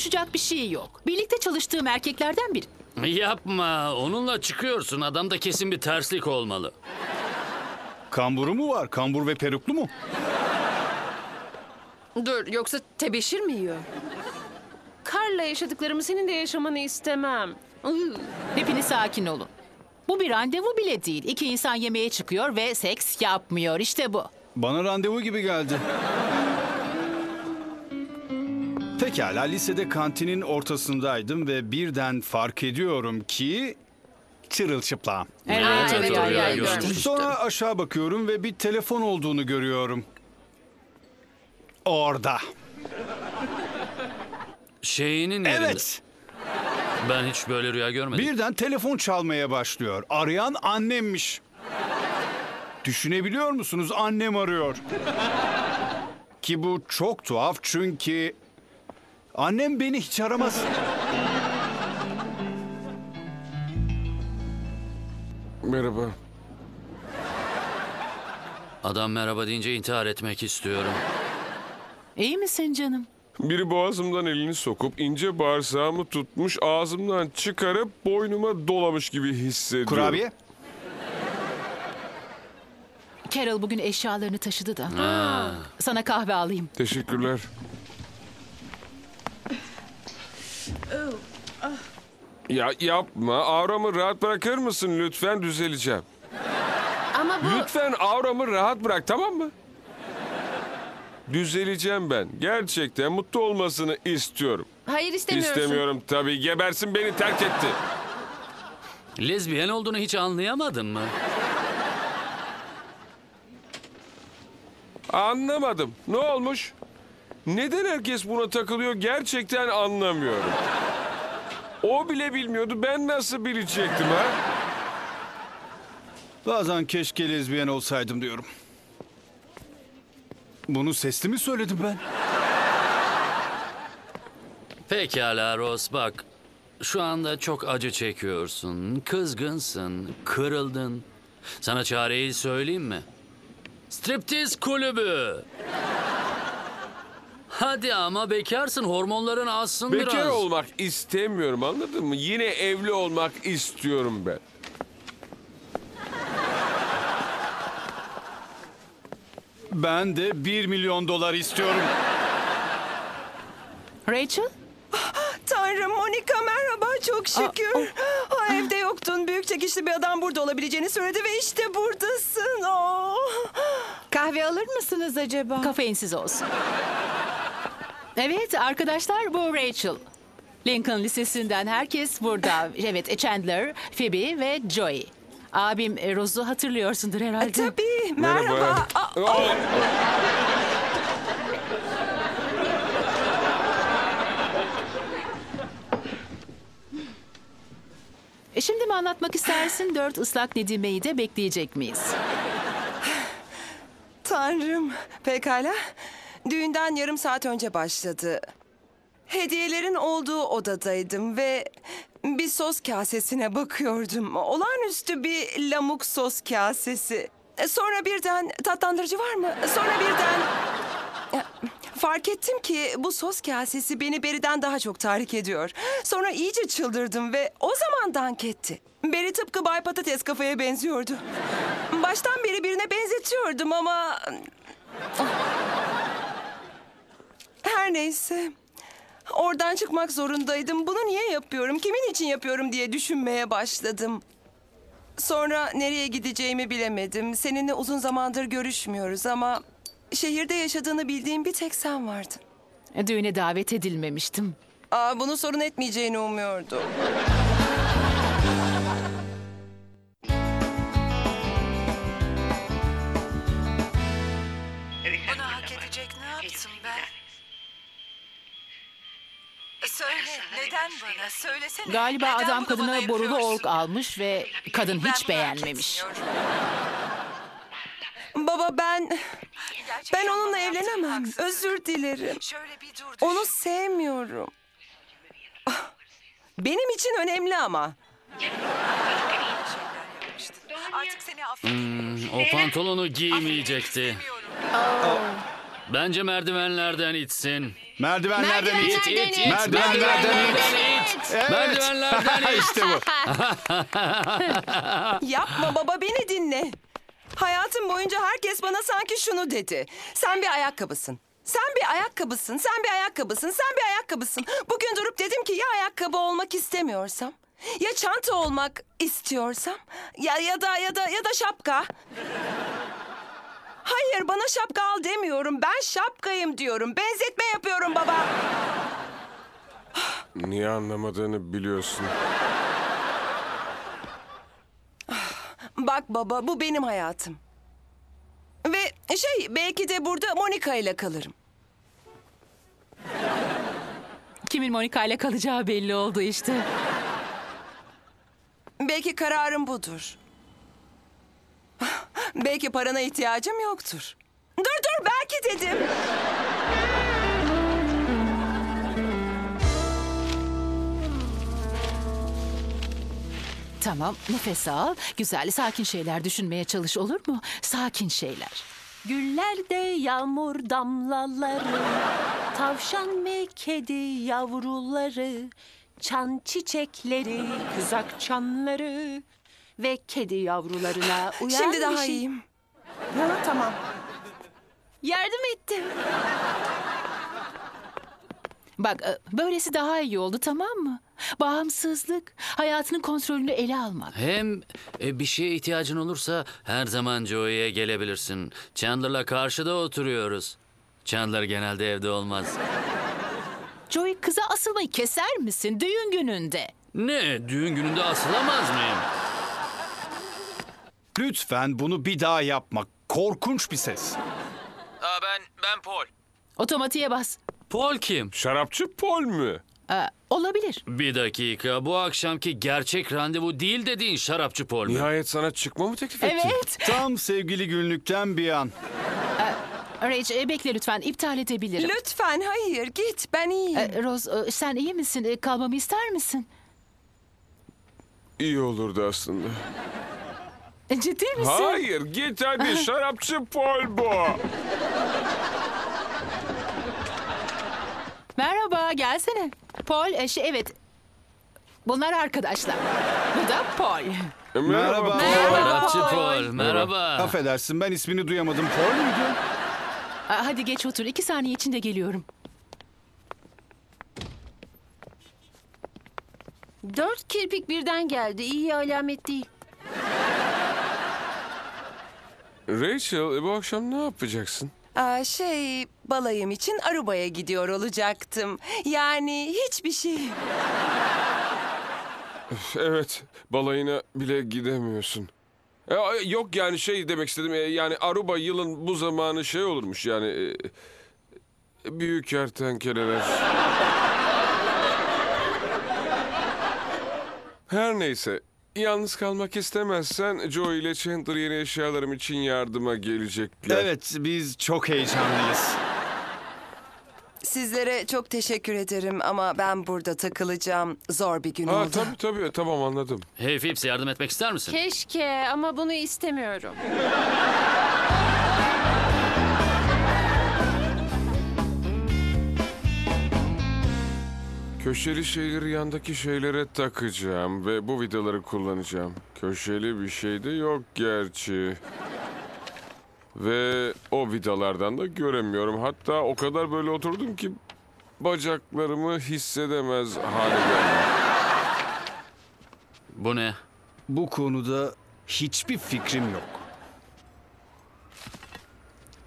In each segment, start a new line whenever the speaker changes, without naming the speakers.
Konuşacak bir şey yok. Birlikte çalıştığım erkeklerden biri.
Yapma. Onunla çıkıyorsun. Adamda kesin bir terslik olmalı.
Kamburu mu var? Kambur ve peruklu mu?
Dur yoksa tebeşir mi yiyor? Karla yaşadıklarımı senin de yaşamanı istemem. Iı.
Hepiniz sakin olun. Bu bir randevu bile değil. İki insan yemeğe çıkıyor ve seks yapmıyor. İşte bu.
Bana randevu gibi geldi. Pekala lisede kantinin ortasındaydım ve birden fark ediyorum ki çırılçıplağım.
Evet,
Evet,
evet,
oraya
evet, evet,
görmüştüm.
görmüştüm.
Sonra aşağı bakıyorum ve bir telefon olduğunu görüyorum. Orada.
Şeyinin yerinde.
Evet.
Ben hiç böyle rüya görmedim.
Birden telefon çalmaya başlıyor. Arayan annemmiş. Düşünebiliyor musunuz? Annem arıyor. Ki bu çok tuhaf çünkü annem beni hiç aramaz.
Merhaba.
Adam merhaba deyince intihar etmek istiyorum.
İyi misin canım?
Biri boğazımdan elini sokup ince bağırsağımı tutmuş ağzımdan çıkarıp boynuma dolamış gibi hissediyorum.
Kurabiye?
Carol bugün eşyalarını taşıdı da. Sana kahve alayım.
Teşekkürler. Ya yapma. Auramı rahat bırakır mısın lütfen düzeleceğim.
Ama bu...
Lütfen auramı rahat bırak tamam mı? Düzeleceğim ben. Gerçekten mutlu olmasını istiyorum.
Hayır istemiyorsun.
İstemiyorum tabii. Gebersin beni terk etti.
Lezbiyen olduğunu hiç anlayamadın mı?
Anlamadım. Ne olmuş? Neden herkes buna takılıyor gerçekten anlamıyorum. O bile bilmiyordu. Ben nasıl bilecektim ha?
Bazen keşke lezbiyen olsaydım diyorum. Bunu sesli mi söyledim ben?
Pekala Ross bak. Şu anda çok acı çekiyorsun. Kızgınsın. Kırıldın. Sana çareyi söyleyeyim mi? Striptiz kulübü. Hadi ama bekarsın. Hormonların azsın
Bekar
biraz.
olmak istemiyorum anladın mı? Yine evli olmak istiyorum ben.
Ben de 1 milyon dolar istiyorum.
Rachel?
Tanrım Monika merhaba çok şükür. Ha, evde yoktun. Büyük çekişli bir adam burada olabileceğini söyledi ve işte buradasın. Oh. Kahve alır mısınız acaba?
Kafeinsiz olsun. Evet arkadaşlar bu Rachel. Lincoln Lisesi'nden herkes burada. Evet Chandler, Phoebe ve Joey. Abim e, Rose'u hatırlıyorsundur herhalde.
Tabii merhaba. Aa,
Aa,
E şimdi mi anlatmak istersin? Dört ıslak Nedime'yi de bekleyecek miyiz?
Tanrım. Pekala. Düğünden yarım saat önce başladı. Hediyelerin olduğu odadaydım ve bir sos kasesine bakıyordum. Olağanüstü bir lamuk sos kasesi. Sonra birden tatlandırıcı var mı? Sonra birden fark ettim ki bu sos kasesi beni Beri'den daha çok tahrik ediyor. Sonra iyice çıldırdım ve o zaman dank etti. Beri tıpkı Bay Patates kafaya benziyordu. Baştan beri birine benzetiyordum ama... Her neyse. Oradan çıkmak zorundaydım. Bunu niye yapıyorum, kimin için yapıyorum diye düşünmeye başladım. Sonra nereye gideceğimi bilemedim. Seninle uzun zamandır görüşmüyoruz ama... Şehirde yaşadığını bildiğim bir tek sen vardın.
E, Düğüne davet edilmemiştim.
Aa, bunu sorun etmeyeceğini umuyordum.
Bunu hak edecek ne yaptım ben? Söyle neden bana söylesene.
Galiba
Neden
adam
bunu
kadına borulu
yapıyorsun?
ork almış ve kadın
Ben
hiç
bunu hak
beğenmemiş.
etmiyorum.
Baba ben...
Gerçekten
Ben onunla
bana yaptığın
evlenemem.
haksızlık.
Özür dilerim.
Şöyle bir dur düşün.
Onu sevmiyorum. Ah, Benim için önemli ama.
Artık seni affedemiyorum.
O pantolonu giymeyecekti.
İstemiyorum.
Bence merdivenlerden itsin.
Merdivenlerden it.
İt, it, it.
Merdivenlerden it.
it.
Evet.
Merdivenlerden it.
işte bu.
Yapma baba beni dinle. Hayatım boyunca herkes bana sanki şunu dedi. Sen bir ayakkabısın. Sen bir ayakkabısın, sen bir ayakkabısın, sen bir ayakkabısın. Bugün durup dedim ki ya ayakkabı olmak istemiyorsam, ya çanta olmak istiyorsam, ya ya da ya da ya da şapka. Hayır bana şapka al demiyorum. Ben şapkayım diyorum. Benzetme yapıyorum baba.
Niye anlamadığını biliyorsun.
Bak baba bu benim hayatım. Ve şey belki de burada Monika ile kalırım.
Kimin Monika ile kalacağı belli oldu işte.
Belki kararım budur. Belki parana ihtiyacım yoktur. Dur dur belki dedim.
Tamam nefes al. Güzel sakin şeyler düşünmeye çalış olur mu? Sakin şeyler.
Güllerde yağmur damlaları, tavşan ve kedi yavruları, çan çiçekleri, kızak çanları ve kedi yavrularına uyan
Şimdi daha
bir şey-
iyiyim.
Ha, tamam. Yardım ettim.
Bak e, böylesi daha iyi oldu tamam mı? Bağımsızlık, hayatının kontrolünü ele almak.
Hem e, bir şeye ihtiyacın olursa her zaman Joey'e gelebilirsin. Chandler'la karşıda oturuyoruz. Chandler genelde evde olmaz.
Joey kıza asılmayı keser misin düğün gününde?
Ne? Düğün gününde asılamaz mıyım?
Lütfen bunu bir daha yapma. Korkunç bir ses.
Aa, ben ben Paul.
Otomatiğe bas.
Paul kim?
Şarapçı Paul mü?
E, olabilir.
Bir dakika. Bu akşamki gerçek randevu değil dediğin şarapçı Paul mü?
Nihayet sana çıkma mı teklif etti?
Evet.
Tam sevgili günlükten bir an.
Rach e, bekle lütfen iptal edebilirim.
Lütfen hayır git ben iyiyim.
E, Rose e, sen iyi misin? E, Kalmamı ister misin?
İyi olurdu aslında.
E, Ciddi misin?
Hayır git hadi şarapçı Paul bu.
Merhaba gelsene. Paul e, şey, evet. Bunlar arkadaşlar. Bu da Paul.
E,
Merhaba.
Şarapçı Paul. Merhaba.
Affedersin ben ismini duyamadım. Paul muydu?
Aa, Hadi geç otur. İki saniye içinde geliyorum.
Dört kirpik birden geldi. İyi alamet değil.
Rachel e, bu akşam ne yapacaksın?
Aa, şey balayım için Aruba'ya gidiyor olacaktım. Yani hiçbir şey.
Evet balayına bile gidemiyorsun. E, yok yani şey demek istedim e, yani Aruba yılın bu zamanı şey olurmuş yani e, büyük kertenkeleler. Her neyse yalnız kalmak istemezsen Joe ile Chandler yeni eşyalarım için yardıma gelecekler.
Evet biz çok heyecanlıyız.
Sizlere çok teşekkür ederim ama ben burada takılacağım. Zor bir gün
Ha
oldu.
tabii tabii tamam anladım.
Hey Phipps yardım etmek ister misin?
Keşke ama bunu istemiyorum.
Köşeli şeyleri yandaki şeylere takacağım ve bu vidaları kullanacağım. Köşeli bir şey de yok gerçi. Ve o vidalardan da göremiyorum. Hatta o kadar böyle oturdum ki bacaklarımı hissedemez hale geldim.
Bu ne?
Bu konuda hiçbir fikrim yok.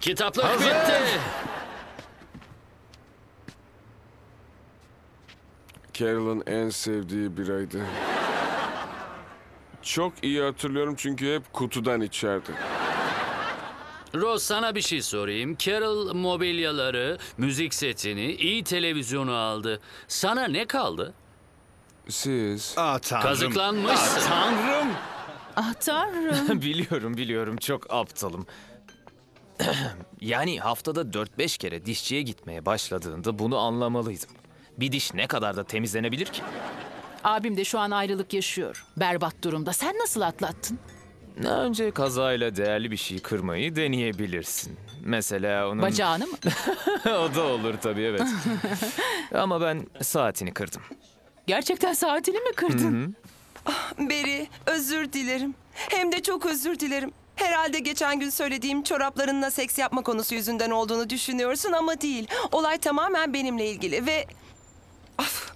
Kitaplık bitti.
Carol'ın en sevdiği biraydı. Çok iyi hatırlıyorum çünkü hep kutudan içerdi.
Rose sana bir şey sorayım. Carol mobilyaları, müzik setini, iyi televizyonu aldı. Sana ne kaldı?
Siz...
Ah tanrım.
Kazıklanmışsın.
Ah tanrım.
Ah tanrım.
biliyorum biliyorum çok aptalım. yani haftada 4-5 kere dişçiye gitmeye başladığında bunu anlamalıydım. Bir diş ne kadar da temizlenebilir ki?
Abim de şu an ayrılık yaşıyor. Berbat durumda. Sen nasıl atlattın?
Önce kazayla değerli bir şey kırmayı deneyebilirsin. Mesela onun...
Bacağını mı?
o da olur tabii evet. Ama ben saatini kırdım.
Gerçekten saatini mi kırdın?
Beri, özür dilerim. Hem de çok özür dilerim. Herhalde geçen gün söylediğim çoraplarınla seks yapma konusu yüzünden olduğunu düşünüyorsun ama değil. Olay tamamen benimle ilgili ve... Of.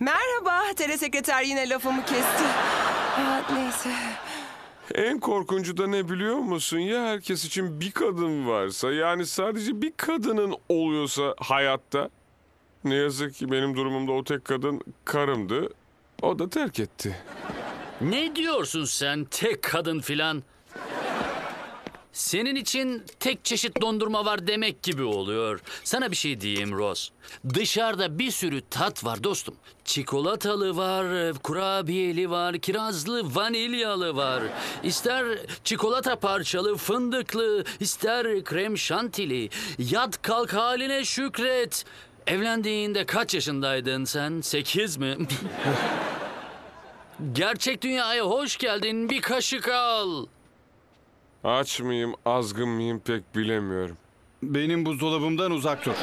Merhaba, telesekreter yine lafımı kesti. Aa, neyse.
En korkuncu da ne biliyor musun? Ya herkes için bir kadın varsa yani sadece bir kadının oluyorsa hayatta. Ne yazık ki benim durumumda o tek kadın karımdı. O da terk etti.
Ne diyorsun sen tek kadın filan? Senin için tek çeşit dondurma var demek gibi oluyor. Sana bir şey diyeyim Ross. Dışarıda bir sürü tat var dostum. Çikolatalı var, kurabiyeli var, kirazlı, vanilyalı var. İster çikolata parçalı, fındıklı, ister krem şantili. Yat kalk haline şükret. Evlendiğinde kaç yaşındaydın sen? Sekiz mi? Gerçek dünyaya hoş geldin. Bir kaşık al.
Aç mıyım, azgın mıyım pek bilemiyorum.
Benim buzdolabımdan uzak dur.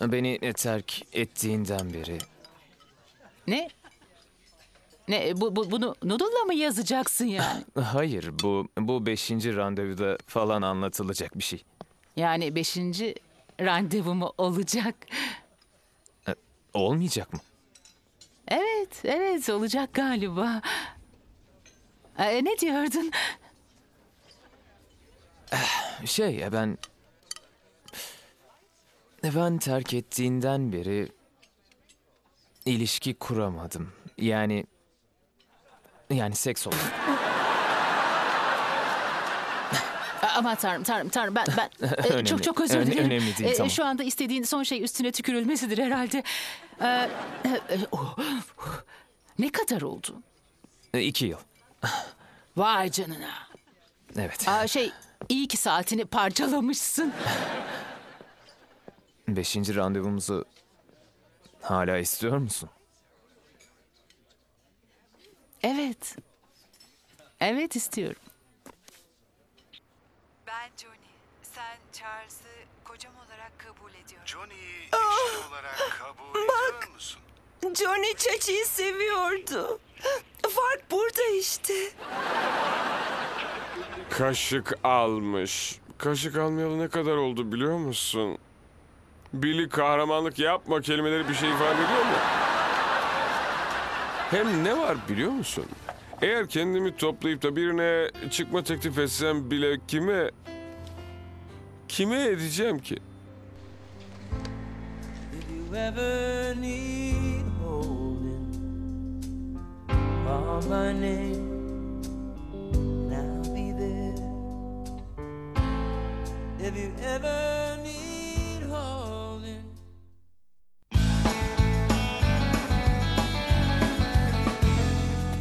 Beni terk ettiğinden beri
Ne? Ne bu, bu bunu noodle'la mı yazacaksın yani?
Hayır, bu bu beşinci randevuda falan anlatılacak bir şey.
Yani beşinci randevu mu olacak?
Olmayacak mı?
Evet, evet olacak galiba. Ee, ne diyordun?
Şey, ya ben... Ben terk ettiğinden beri ilişki kuramadım. Yani... Yani seks.
Aa, Aman tanrım, tanrım, tanrım. Ben, ben e,
Önemli.
çok çok özür
Öne-
dilerim.
önemli değil,
E,
tamam.
Şu anda istediğin son şey üstüne tükürülmesidir herhalde. Ee, e, e, oh. Ne kadar oldu?
E, İki yıl.
Vay canına.
Evet.
Aa, şey, iyi ki saatini parçalamışsın.
Beşinci randevumuzu hala istiyor musun?
Evet. Evet istiyorum.
Ben Johnny. Sen Charles'ı kocam olarak kabul ediyorum.
Johnny'yi eşin olarak kabul ediyor musun?
Johnny Çaçı'yı seviyordu. Fark burada işte.
Kaşık almış. Kaşık almayalı ne kadar oldu biliyor musun? Billy kahramanlık yapma kelimeleri bir şey ifade ediyor mu? Hem ne var biliyor musun? Eğer kendimi toplayıp da birine çıkma teklif etsem bile kime... Kime edeceğim ki?
If you ever need call my name and I'll be there. If you ever need holding.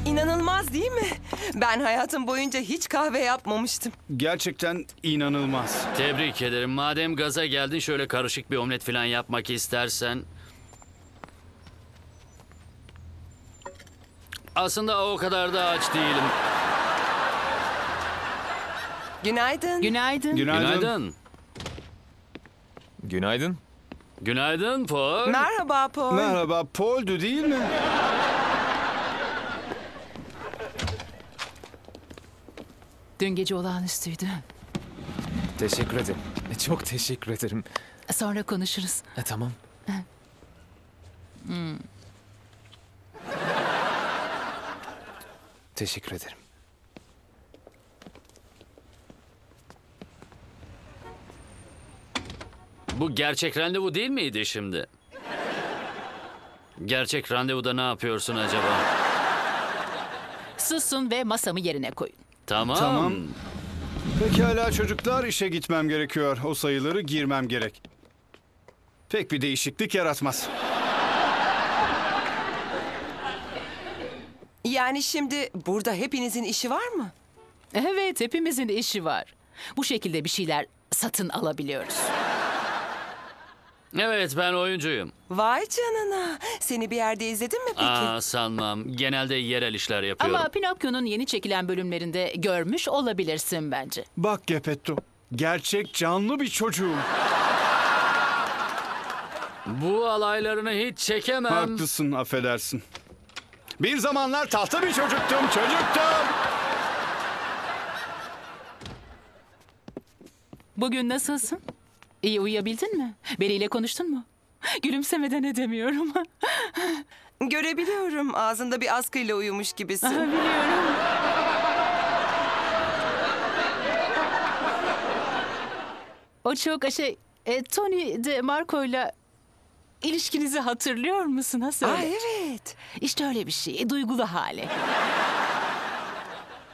İnanılmaz değil mi? Ben hayatım boyunca hiç kahve yapmamıştım.
Gerçekten inanılmaz.
Tebrik ederim. Madem gaza geldin şöyle karışık bir omlet falan yapmak istersen. Aslında o kadar da aç değilim.
Günaydın.
Günaydın.
Günaydın.
Günaydın.
Günaydın.
Günaydın Paul.
Merhaba Paul.
Merhaba, Paul'du değil mi?
Dün gece olağanüstüydü.
Teşekkür ederim. Çok teşekkür ederim.
Sonra konuşuruz.
E, tamam. Teşekkür ederim.
Bu gerçek randevu değil miydi şimdi? Gerçek randevuda ne yapıyorsun acaba?
Susun ve masamı yerine koyun.
Tamam.
Tamam. Pekala çocuklar, işe gitmem gerekiyor. O sayıları girmem gerek. Pek bir değişiklik yaratmaz.
Yani şimdi burada hepinizin işi var mı?
Evet, hepimizin işi var. Bu şekilde bir şeyler satın alabiliyoruz.
Evet ben oyuncuyum.
Vay canına. Seni bir yerde izledin mi peki?
Aa sanmam. Genelde yerel işler yapıyorum.
Ama Pinokyo'nun yeni çekilen bölümlerinde görmüş olabilirsin bence.
Bak Gepetto. Gerçek canlı bir çocuğum.
Bu alaylarını hiç çekemem.
Haklısın affedersin. Bir zamanlar tahta bir çocuktum çocuktum.
Bugün nasılsın? İyi uyuyabildin mi? Beri ile konuştun mu? Gülümsemeden edemiyorum.
Görebiliyorum. Ağzında bir askıyla uyumuş gibisin.
Biliyorum. O çok şey, e, Tony de Marco'yla ilişkinizi hatırlıyor musun? Ha söyle.
Aa, evet.
İşte öyle bir şey. Duygulu hali.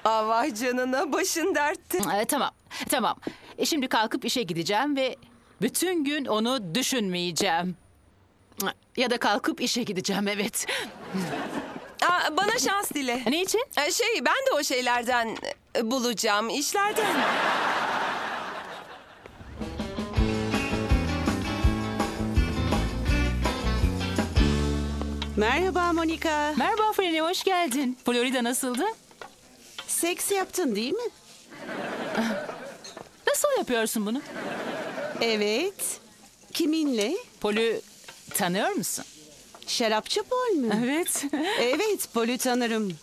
Vay canına başın dertte.
E, tamam, tamam. E, şimdi kalkıp işe gideceğim ve bütün gün onu düşünmeyeceğim. Ya da kalkıp işe gideceğim, evet.
Aa, bana şans dile.
Ne için?
Ee, Şey ben de o şeylerden e, bulacağım işlerden.
Merhaba Monika.
Merhaba Freni, hoş geldin. Florida nasıldı?
Seks yaptın değil mi?
Nasıl yapıyorsun bunu?
Evet. Kiminle?
Polü tanıyor musun?
Şarapçı Pol mü?
Evet.
evet, Pol'ü tanırım.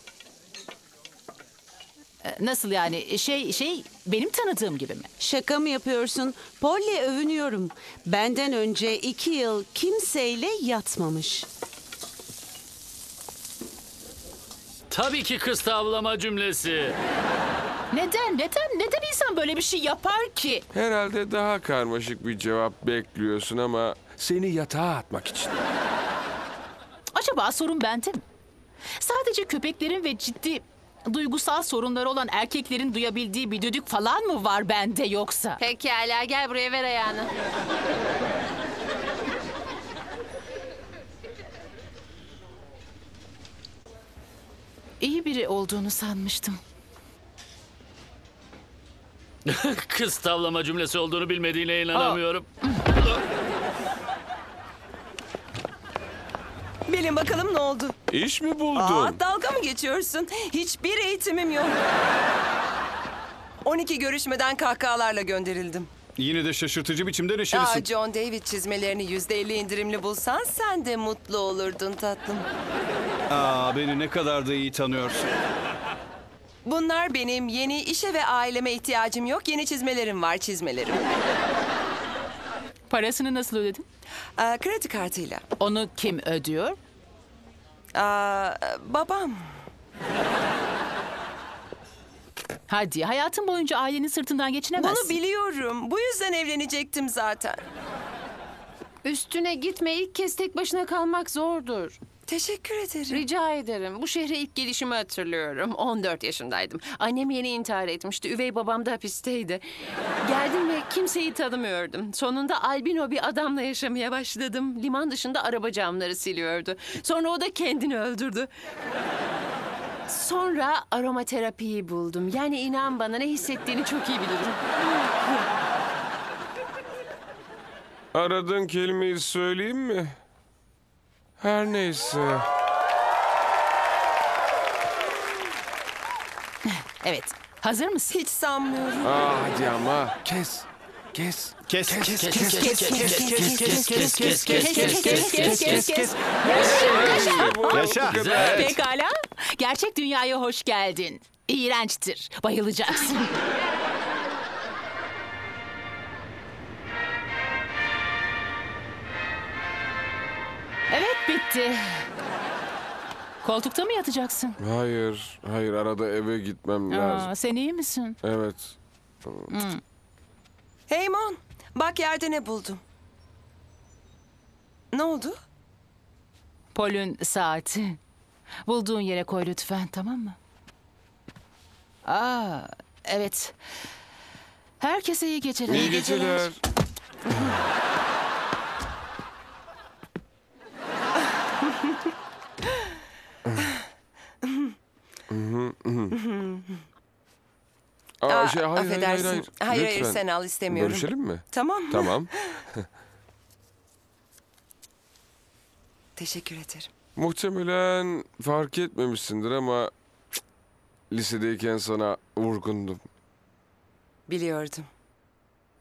E, Nasıl yani? Şey şey benim tanıdığım gibi mi?
Şaka mı yapıyorsun? Pol'le övünüyorum. Benden önce iki yıl kimseyle yatmamış.
Tabii ki kız tavlama cümlesi.
Neden? Neden? Neden insan böyle bir şey yapar ki?
Herhalde daha karmaşık bir cevap bekliyorsun ama seni yatağa atmak için.
Acaba sorun bende mi? Sadece köpeklerin ve ciddi duygusal sorunları olan erkeklerin duyabildiği bir düdük falan mı var bende yoksa?
Pekala gel buraya ver ayağını.
İyi biri olduğunu sanmıştım.
kız tavlama cümlesi olduğunu bilmediğine inanamıyorum.
Bilin bakalım ne oldu?
İş mi buldun?
Aa, dalga mı geçiyorsun? Hiçbir eğitimim yok. 12 görüşmeden kahkahalarla gönderildim.
Yine de şaşırtıcı biçimde
Aa,
neşelisin.
John David çizmelerini %50 indirimli bulsan sen de mutlu olurdun tatlım.
Aa, beni ne kadar da iyi tanıyorsun.
Bunlar benim yeni işe ve aileme ihtiyacım yok. Yeni çizmelerim var çizmelerim.
Parasını nasıl ödedin?
Aa, kredi kartıyla.
Onu kim ödüyor?
Aa, babam.
Hadi hayatın boyunca ailenin sırtından geçinemezsin.
Bunu biliyorum. Bu yüzden evlenecektim zaten.
Üstüne gitme ilk kez tek başına kalmak zordur.
Teşekkür ederim.
Rica ederim. Bu şehre ilk gelişimi hatırlıyorum. 14 yaşındaydım. Annem yeni intihar etmişti. Üvey babam da hapisteydi. Geldim ve kimseyi tanımıyordum. Sonunda albino bir adamla yaşamaya başladım. Liman dışında araba camları siliyordu. Sonra o da kendini öldürdü. Sonra aromaterapiyi buldum. Yani inan bana ne hissettiğini çok iyi bilirim.
Aradığın kelimeyi söyleyeyim mi? Her neyse.
Evet. Hazır mısın?
Hiç sanmıyorum.
Aa, hadi ama kes. Kes.
Kes kes kes kes kes
kes kes kes kes kes kes kes kes
Yaşa.
Güzel.
Pekala. Gerçek dünyaya hoş geldin. İğrençtir. Bayılacaksın. Koltukta mı yatacaksın?
Hayır, hayır arada eve gitmem lazım.
Aa, sen iyi misin?
Evet.
Hey Mon, bak yerde ne buldum. Ne oldu?
Pol'ün saati. Bulduğun yere koy lütfen tamam mı? Aa, evet. Herkese iyi geceler.
İyi geceler. Aa,
Aa,
şey, hayır, hayır, hayır,
affedersin.
hayır.
Hayır, hayır,
Lütfen.
sen al istemiyorum.
Görüşelim mi?
Tamam.
Tamam.
Teşekkür ederim.
Muhtemelen fark etmemişsindir ama cık, lisedeyken sana vurgundum.
Biliyordum.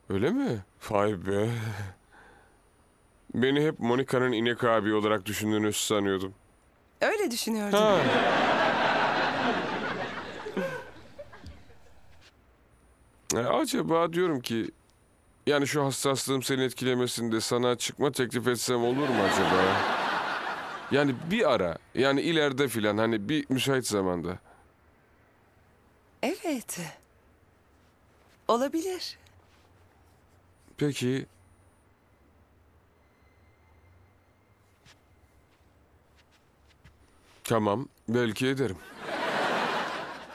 Öyle mi? Vay be. Beni hep Monika'nın inek abi olarak düşündüğünü sanıyordum.
Öyle düşünüyordum.
Ha. E, acaba diyorum ki yani şu hassaslığım seni etkilemesinde sana çıkma teklif etsem olur mu acaba? Yani bir ara yani ileride filan hani bir müsait zamanda.
Evet. Olabilir.
Peki Tamam, belki ederim.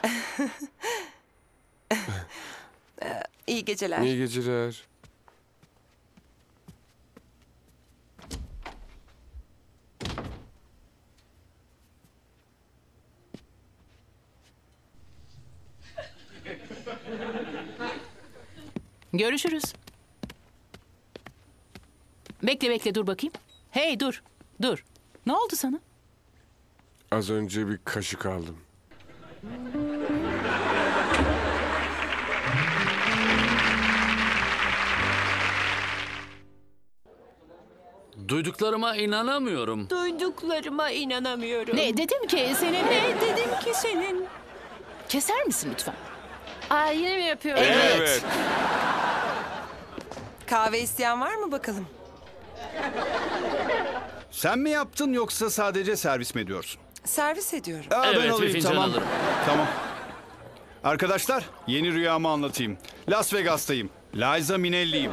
İyi geceler.
İyi geceler.
Görüşürüz. Bekle bekle dur bakayım. Hey dur. Dur. Ne oldu sana?
Az önce bir kaşık aldım.
Duyduklarıma inanamıyorum.
Duyduklarıma inanamıyorum.
Ne dedim ki senin
Ne dedim ki senin?
Keser misin lütfen?
Aa yine mi yapıyorum?
Evet.
Kahve isteyen var mı bakalım?
Sen mi yaptın yoksa sadece servis mi ediyorsun?
Servis ediyorum.
Aa,
Evet,
ben
bir
alayım
fincan
tamam.
alırım.
Tamam. Arkadaşlar yeni rüyamı anlatayım. Las Vegas'tayım. Liza Minnelli'yim.